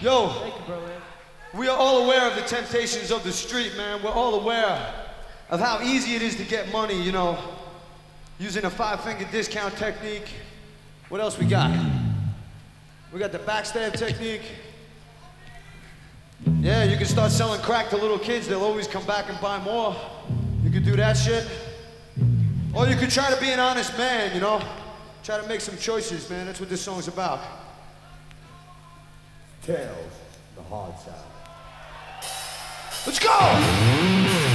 Yo, Thank you, we are all aware of the temptations of the street, man. We're all aware of how easy it is to get money, you know, using a five finger discount technique. What else we got? We got the backstab technique. Yeah, you can start selling crack to little kids, they'll always come back and buy more. You could do that shit. Or you could try to be an honest man, you know? Try to make some choices, man. That's what this song's about. Tales, the hard side. Let's go!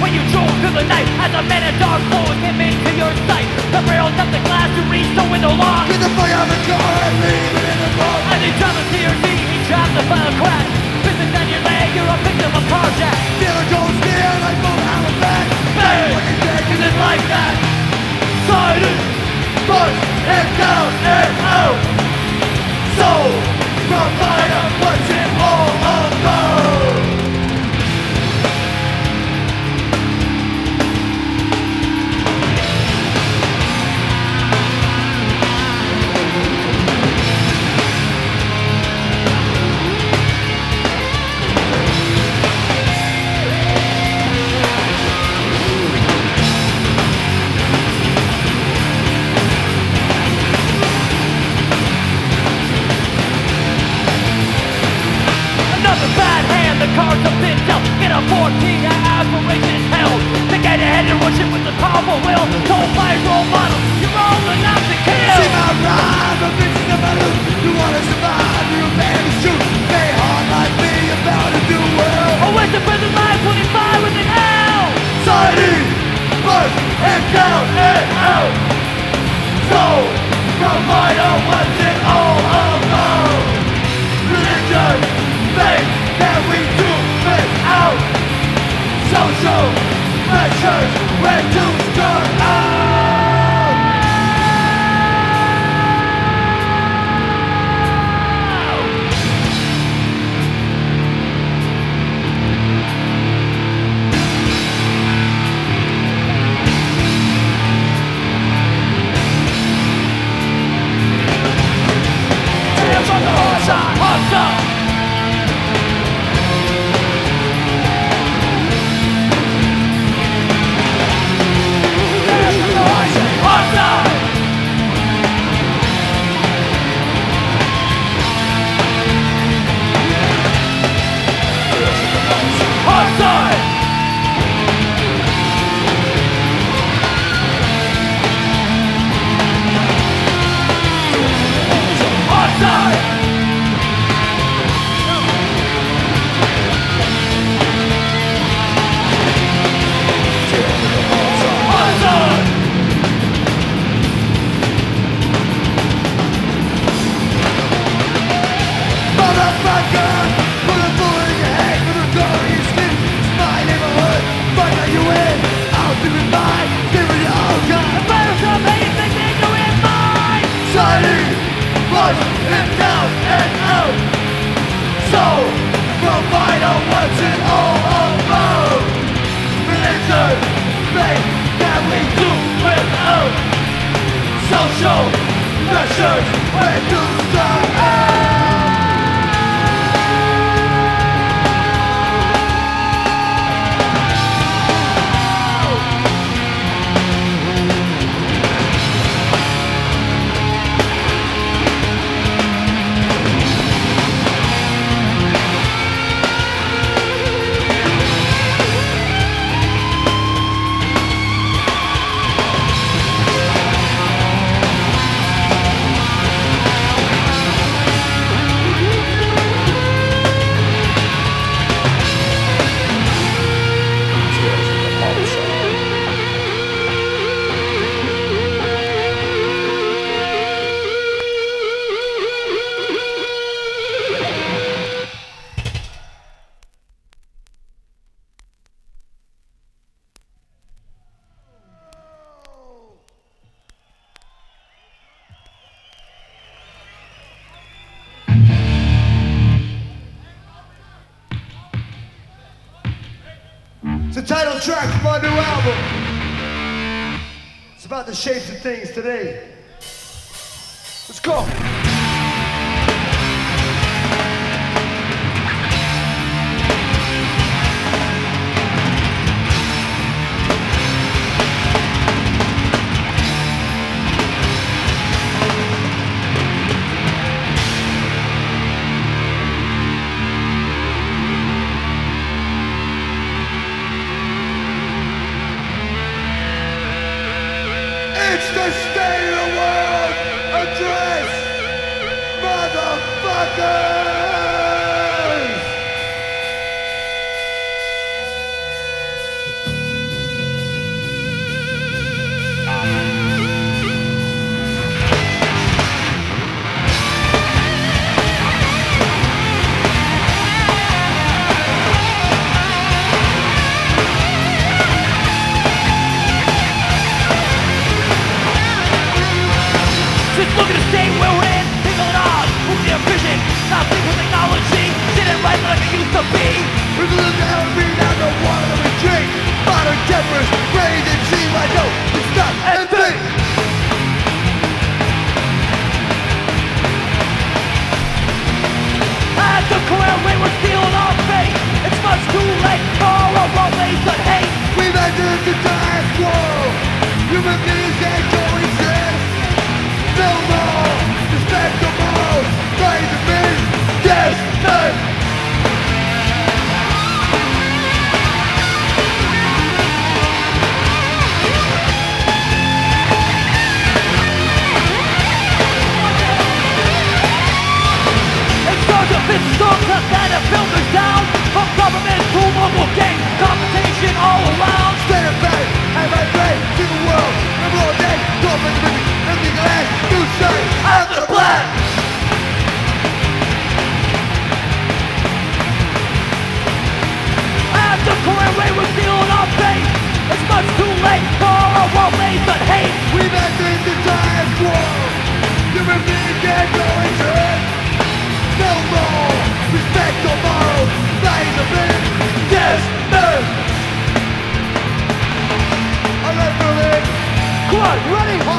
When you drove through the night As a man in dark clothes came into your sight The rails of the glass you reached the window long Get the fuck out of the car and leave it in the car. As he traveled to your seat, he trapped the final crash Pistons down your leg, you're a victim of carjack Feeling goes near like both out of back. Bang! Fucking dead, the cards have been dealt In a 14 aberration hell To get ahead and rush it with the powerful will Don't role models, you're all enough to kill See my ride, the bitches of my loot. You wanna survive, you're a man who's true. Stay hard like me, you're bound to do well. A waste of prison life, 25 with an L Siding, push, and down, and out. So, provide a what's and out. So, it all that we do without. Social measures, Where to start? Track from my new album. It's about the shapes of things today. Let's go. To be. Down and read out the water that we drink. Modern tempers, raised and seem like no, it's not and think. At the career rate, we're stealing our fate. It's much too late for own ways of hate. We've entered the time world. Human beings can't coexist. No more It's too late for our own ways of hate. We've entered the time world. Human beings can't coexist. No more respect the morals. Praise the beast. Yes, no. I'm ready. Come on, ready?